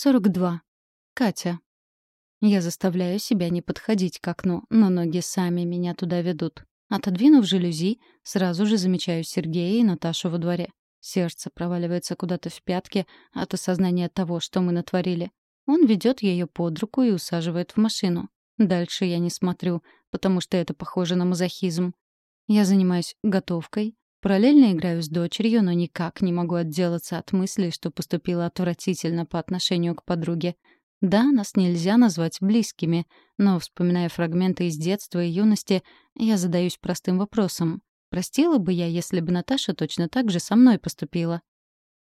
42. Катя. Я заставляю себя не подходить к окну, но ноги сами меня туда ведут. Отодвинув жалюзи, сразу же замечаю Сергея и Наташу во дворе. Сердце проваливается куда-то в пятки от осознания того, что мы натворили. Он ведет ее под руку и усаживает в машину. Дальше я не смотрю, потому что это похоже на мазохизм. Я занимаюсь готовкой, параллельно играю с дочерью, но никак не могу отделаться от мысли, что поступила отвратительно по отношению к подруге. Да, нас нельзя назвать близкими, но, вспоминая фрагменты из детства и юности, я задаюсь простым вопросом. Простила бы я, если бы Наташа точно так же со мной поступила?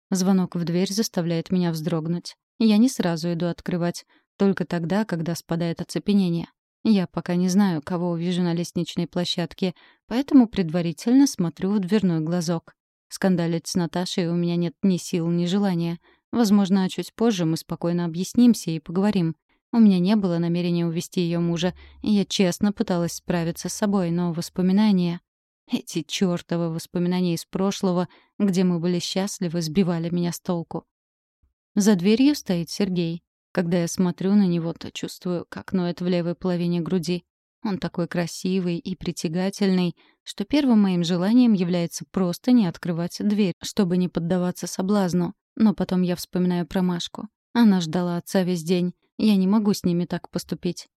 Звонок в дверь заставляет меня вздрогнуть. Я не сразу иду открывать, только тогда, когда спадает оцепенение. Я пока не знаю, кого увижу на лестничной площадке, поэтому предварительно смотрю в дверной глазок. Скандалить с Наташей у меня нет ни сил, ни желания. Возможно, чуть позже мы спокойно объяснимся и поговорим. У меня не было намерения увести ее мужа, и я честно пыталась справиться с собой, но воспоминания... Эти чёртовы воспоминания из прошлого, где мы были счастливы, сбивали меня с толку. За дверью стоит Сергей. Когда я смотрю на него, то чувствую, как ноет в левой половине груди. Он такой красивый и притягательный, что первым моим желанием является просто не открывать дверь, чтобы не поддаваться соблазну. Но потом я вспоминаю про Машку. Она ждала отца весь день. Я не могу с ними так поступить.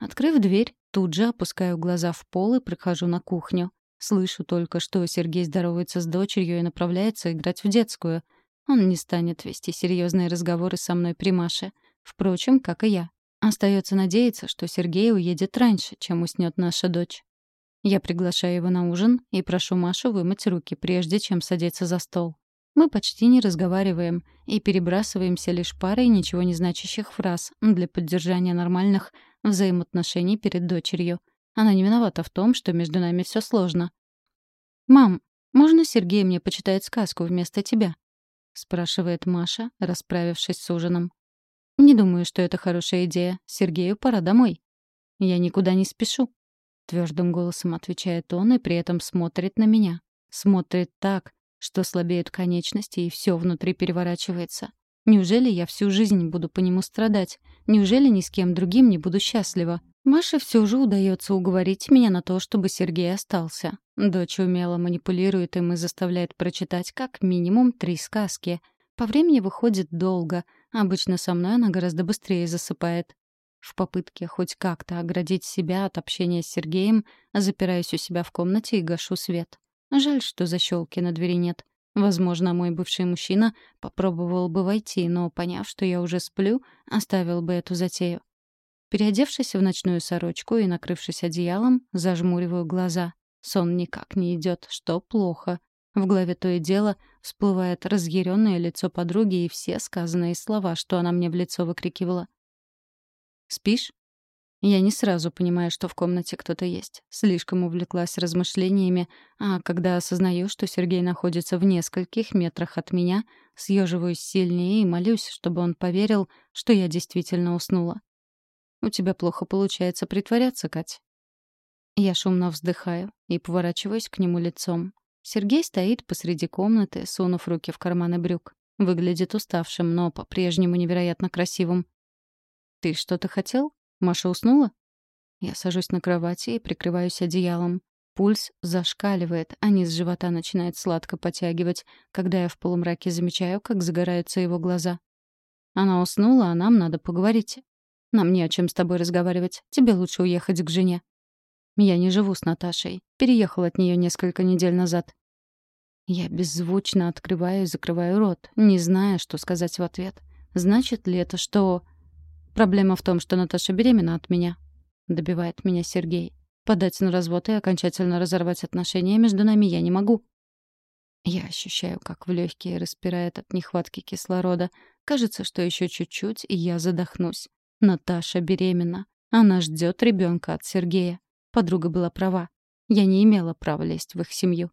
Открыв дверь, тут же опускаю глаза в пол и прихожу на кухню. Слышу только, что Сергей здоровается с дочерью и направляется играть в детскую. Он не станет вести серьезные разговоры со мной при Маше. Впрочем, как и я. Остается надеяться, что Сергей уедет раньше, чем уснет наша дочь. Я приглашаю его на ужин и прошу Машу вымыть руки, прежде чем садиться за стол. Мы почти не разговариваем и перебрасываемся лишь парой ничего не значащих фраз для поддержания нормальных взаимоотношений перед дочерью. Она не виновата в том, что между нами все сложно. «Мам, можно Сергей мне почитает сказку вместо тебя?» — спрашивает Маша, расправившись с ужином. «Не думаю, что это хорошая идея. Сергею пора домой». «Я никуда не спешу», — твердым голосом отвечает он и при этом смотрит на меня. Смотрит так, что слабеют конечности и все внутри переворачивается. Неужели я всю жизнь буду по нему страдать? Неужели ни с кем другим не буду счастлива? Маше все же удается уговорить меня на то, чтобы Сергей остался. Дочь умело манипулирует им и заставляет прочитать как минимум три сказки. По времени выходит долго — Обычно со мной она гораздо быстрее засыпает. В попытке хоть как-то оградить себя от общения с Сергеем, запираюсь у себя в комнате и гашу свет. Жаль, что защелки на двери нет. Возможно, мой бывший мужчина попробовал бы войти, но, поняв, что я уже сплю, оставил бы эту затею. Переодевшись в ночную сорочку и накрывшись одеялом, зажмуриваю глаза. Сон никак не идет, что плохо. В голове то и дело всплывает разъяренное лицо подруги и все сказанные слова, что она мне в лицо выкрикивала. «Спишь?» Я не сразу понимаю, что в комнате кто-то есть. Слишком увлеклась размышлениями, а когда осознаю, что Сергей находится в нескольких метрах от меня, съеживаюсь сильнее и молюсь, чтобы он поверил, что я действительно уснула. «У тебя плохо получается притворяться, Кать». Я шумно вздыхаю и поворачиваюсь к нему лицом. Сергей стоит посреди комнаты, сунув руки в карманы брюк. Выглядит уставшим, но по-прежнему невероятно красивым. «Ты что-то хотел? Маша уснула?» Я сажусь на кровати и прикрываюсь одеялом. Пульс зашкаливает, а низ живота начинает сладко потягивать, когда я в полумраке замечаю, как загораются его глаза. Она уснула, а нам надо поговорить. Нам не о чем с тобой разговаривать. Тебе лучше уехать к жене. Я не живу с Наташей. Переехал от нее несколько недель назад. Я беззвучно открываю и закрываю рот, не зная, что сказать в ответ. Значит ли это, что... Проблема в том, что Наташа беременна от меня. Добивает меня Сергей. Подать на развод и окончательно разорвать отношения между нами я не могу. Я ощущаю, как в легкие распирает от нехватки кислорода. Кажется, что еще чуть-чуть, и я задохнусь. Наташа беременна. Она ждет ребенка от Сергея. Подруга была права. Я не имела права лезть в их семью.